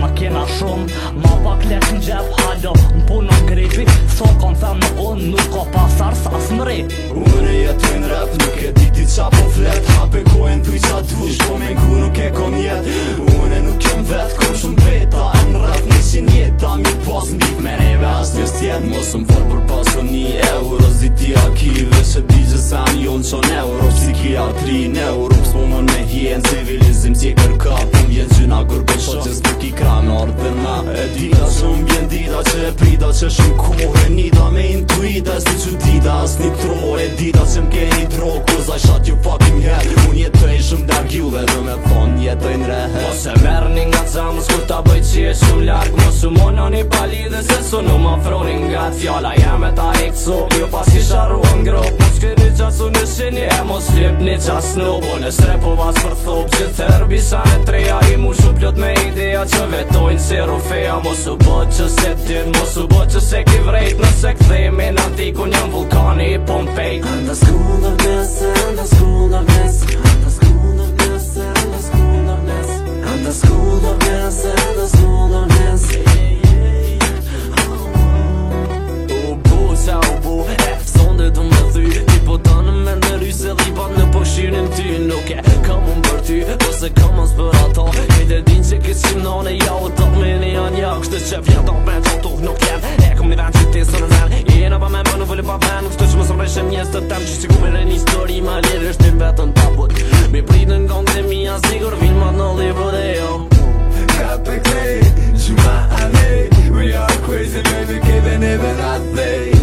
Më kena shumë Ma pak lek në gjep halo Në punë në grepi So kanë thëmë në unë Nuk ka pasar sa në mre Unë e jetu e në rap Nuk e ti ti qa po flet Ha pe kojnë të i qa të vush Po me ngu nuk e kom jet Unë e nuk kem vet Kom shumë peta E në rap në që njeta Mi pas në bit me neve As njës tjetë Mosë më fërë për pasë Një euro Zdi ti a kive që ti gjë sa një unë qonë euro Psikiatri në euro Kësë po më në me hien Civilizim si e që shumë kore Nida me intuita Si që dita as një e Dita që m'ke një tro Koza i shatë ju fucking hell Unë jetoj shumë dar gjull Dhe dhe me thonë jetoj në rehe Mos e mërë një nga ca Mos ku ta bëjt që e shumë larkë Mos u mona një pali dhe se në më froni nga t'fjala Jeme ta ekso su në shini e mos ljep një qas në obo Në strepo vas për thop që therbi sa e treja I mu shu plot me ideja që vetojnë si rufeja Mos u bët që se din, mos u bët që se ki vrejt Nëse këthemi në antiku njën vulkani i Pompej Andas kundër mes, andas se komën zbër ato Hejt e din që kësë që më nëne Ja u do të milion Ja kështë që vjen të opet që tuk nuk jen E kom një vend që ti së në zen I jena pa me më në vëllu pa ven Kështë që më së mreshe mjes të tem Që që ku mire një story ma lirë është një vetë në tabut Mi prit në ngon të mi janë sigur Vinë mat në libru dhe jo Ka për krej, që ma We are crazy baby, keve neve that day